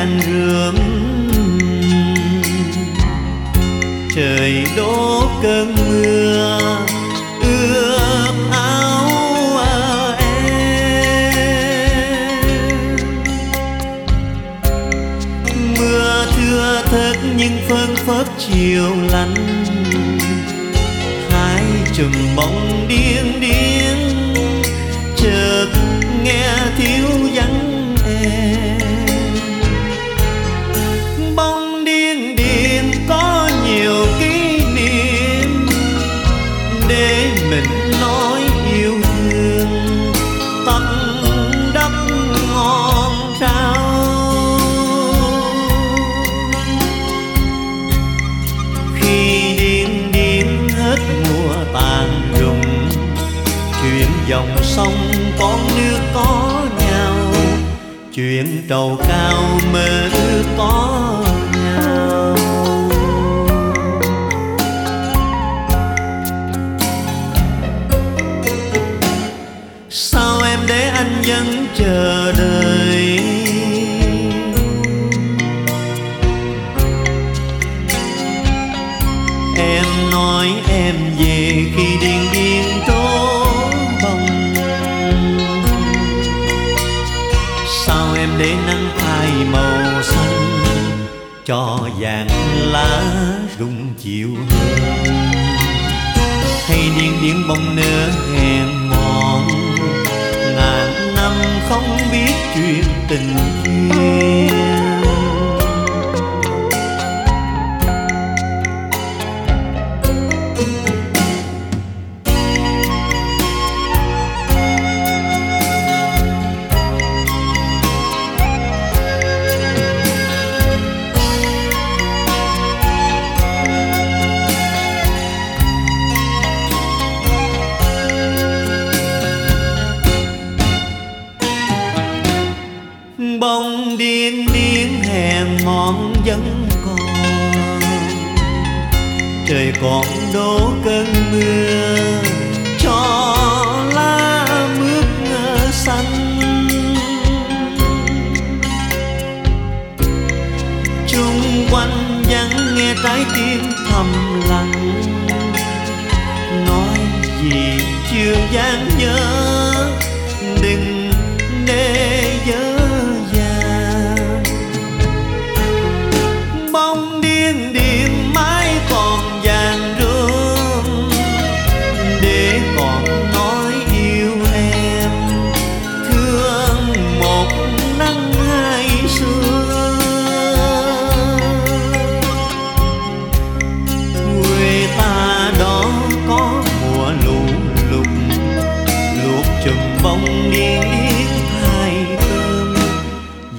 ngàn rương trời đổ cơn mưa, ướp áo em. Mưa thưa thớt nhưng phương phớt chiều lạnh hai chùm bóng điên dòng sông con nước có nhau, chuyện trầu cao mơ ước có nhau. Sao em để anh vẫn chờ đợi? Em nói em để nắng phai màu xanh cho vàng lá rung chiều. Hơn hay điên điên bông nở hẹn mòn, ngàn năm không biết chuyện tình duyên điên điên hèn mòn vẫn còn. Trời còn đổ cơn mưa, cho lá mướt ngơ xanh. Chung quanh vắng nghe trái tim thầm lặng. Nói gì chưa dám nhớ, đừng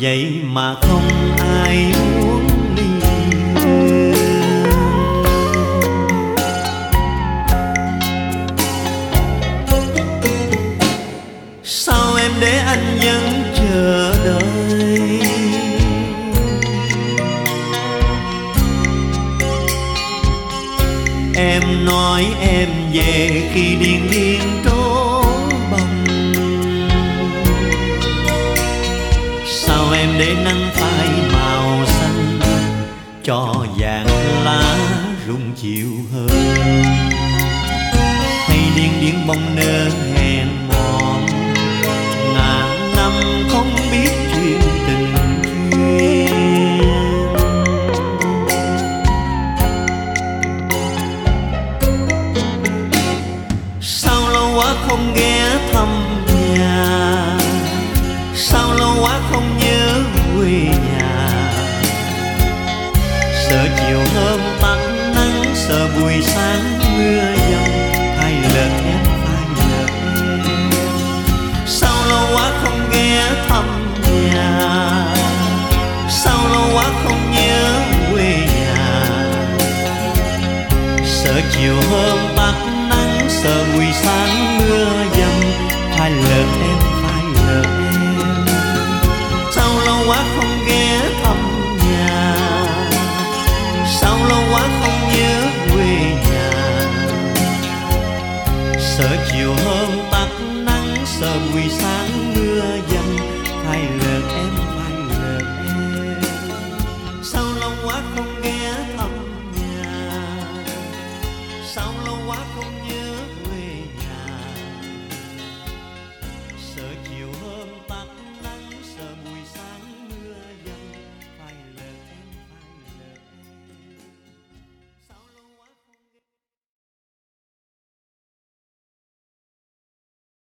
vậy mà không ai muốn ly sao em để anh vẫn chờ đợi? Em nói em về khi điên điên trốn bằng để nắng phai màu xanh cho vàng lá rung chiều hơn. Hay điên điên bông nở buổi sáng mưa dông hai lần em phai lỡ em sao lâu quá không ghé thăm nhà? Sao lâu quá không nhớ quê nhà? Sợ chiều hôm quá không nghe thăm nhà. Sao lâu quá không nhớ